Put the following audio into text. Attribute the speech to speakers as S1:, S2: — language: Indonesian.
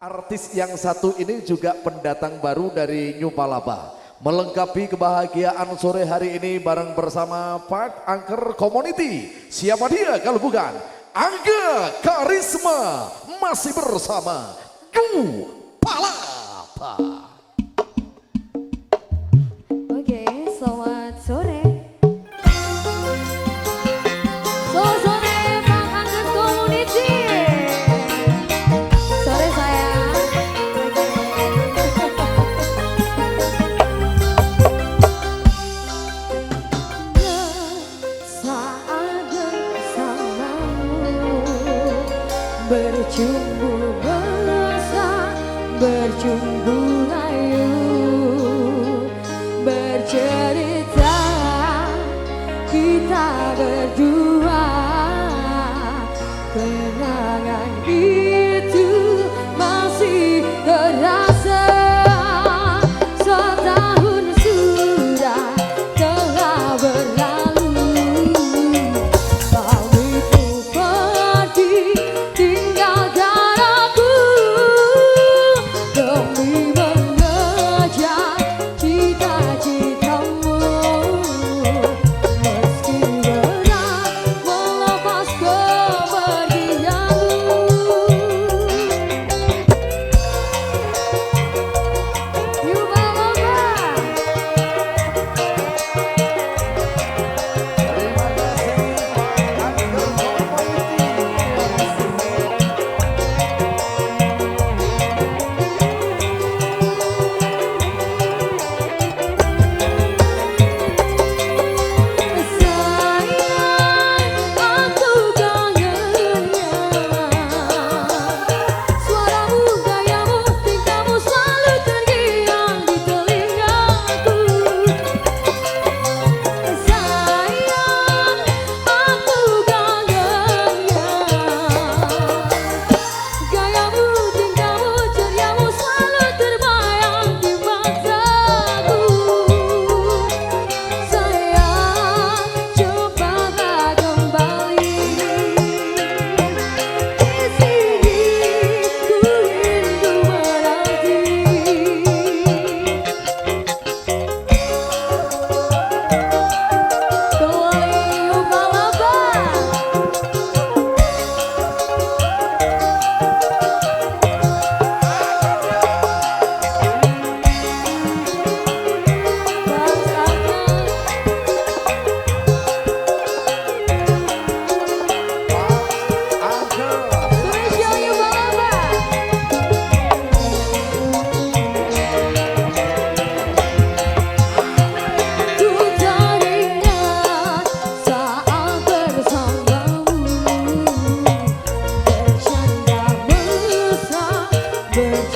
S1: Artis yang satu ini juga pendatang baru dari New Palapa. Melengkapi kebahagiaan sore hari ini bareng bersama Pak Angker Community. Siapa dia kalau bukan? Angga Karisma masih bersama New Palapa.
S2: bercumbu layu bercerita kita berdua bird.